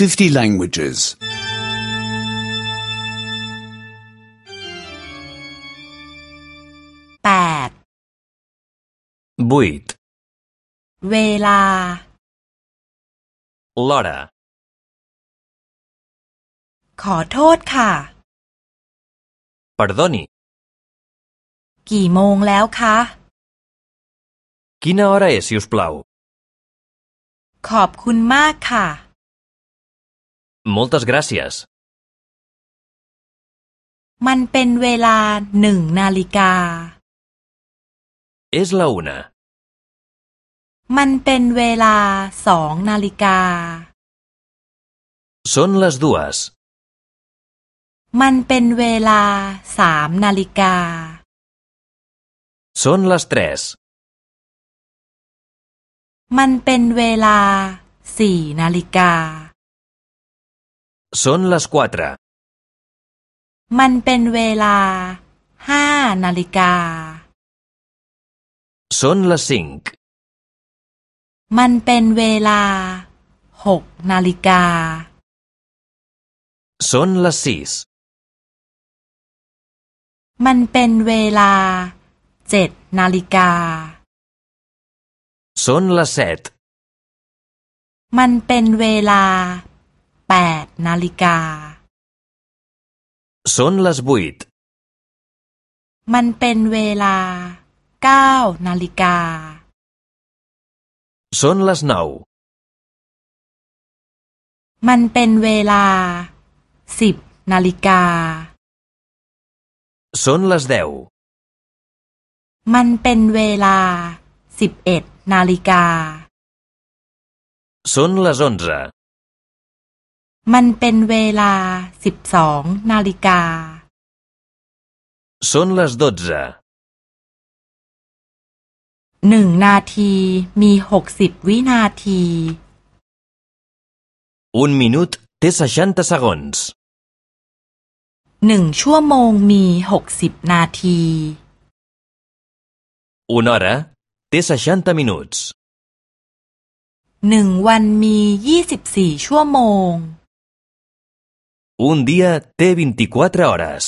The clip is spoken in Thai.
50 languages. แปด 8. เวลา L'hora. ขอโทษค่ะ Perdoni. กี่โมงแล้วคะ Quina hora és, si us plau? ขอบคุณมากค่ะ Moltes gràcies. มันเป็นเวลาหนึ่งนาฬิกา És la una. มันเป็นเวลาสองนาฬิกา Són les dues. มันเป็นเวลาสามนาฬิกา Són les tres. มันเป็นเวลาสี่นาฬิกา Són les quatre. มันเป็นเวลาห้านาฬิกา Són les cinc. มันเป็นเวลาหกนาฬิกา Són les sis. มันเป็นเวลาเจ็ดนาฬิกา Són les set. มันเป็นเวลา แปดนาฬิกา Són les vuit. มันเป็นเวลาเก้านาฬิกา Són les nou. มันเป็นเวลาสิบนาฬิกา Són les deu. มันเป็นเวลาสิบเอ็ดนาฬิกา Són les onze. มันเป็นเวลาสิบสองนาฬิกา Són les dotze. หนึ่งนาทีมีหกสิบวินาที Un minut té seixanta segons. หนึ่งชั่วโมงมีหกสิบนาที Una hora té seixanta minuts. หนึ่งวันมียี่สิบสี่ชั่วโมง Un dia té vint-i-quatre hores.